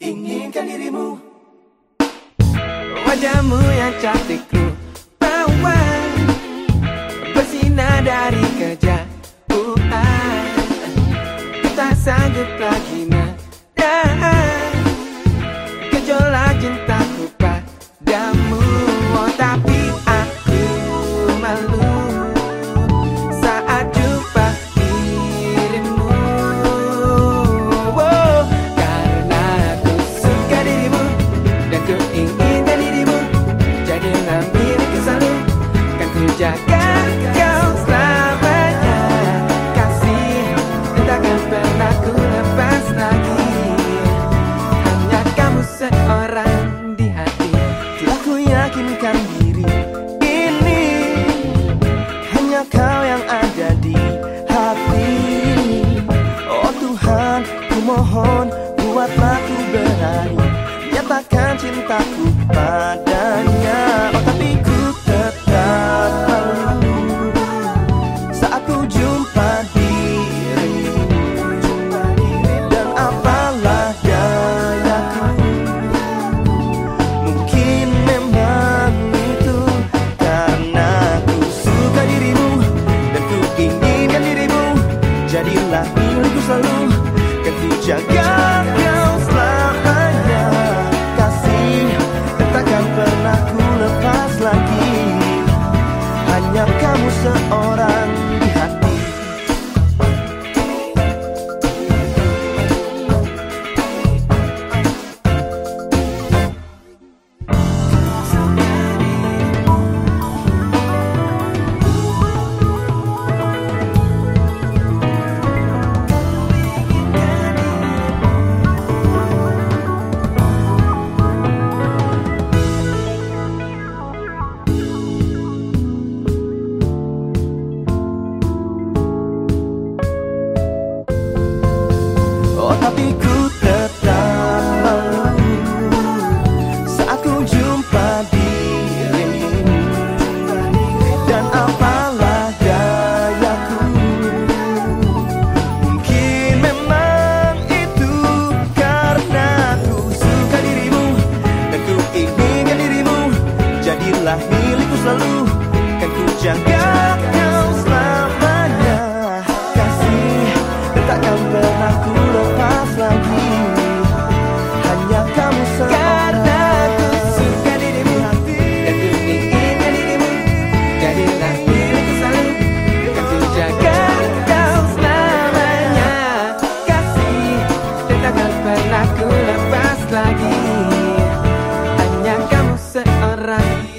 inginkan dirimu. Wajahmu yang cantik ku bawa Bersinar dari kejauhan. Tak sanggup lagi cintaku padanya Oh tapi ku tetap malu Saat ku jumpa dirimu Dan apalah dayaku Mungkin memang itu karena ku suka dirimu dan ku inginkan dirimu. Jadilah esa hora adalah milikku selalu. Kan ku jaga kau selamanya. Kasih dan takkan pernah ku lepas lagi. Hanya kamu seorang Karena ku suka dirimu. Dan ku inginkan dirimu. Jadilah milikku selalu. Kan ku jaga kau selamanya. Kasih dan takkan pernah ku lepas lagi. Hanya kamu seorang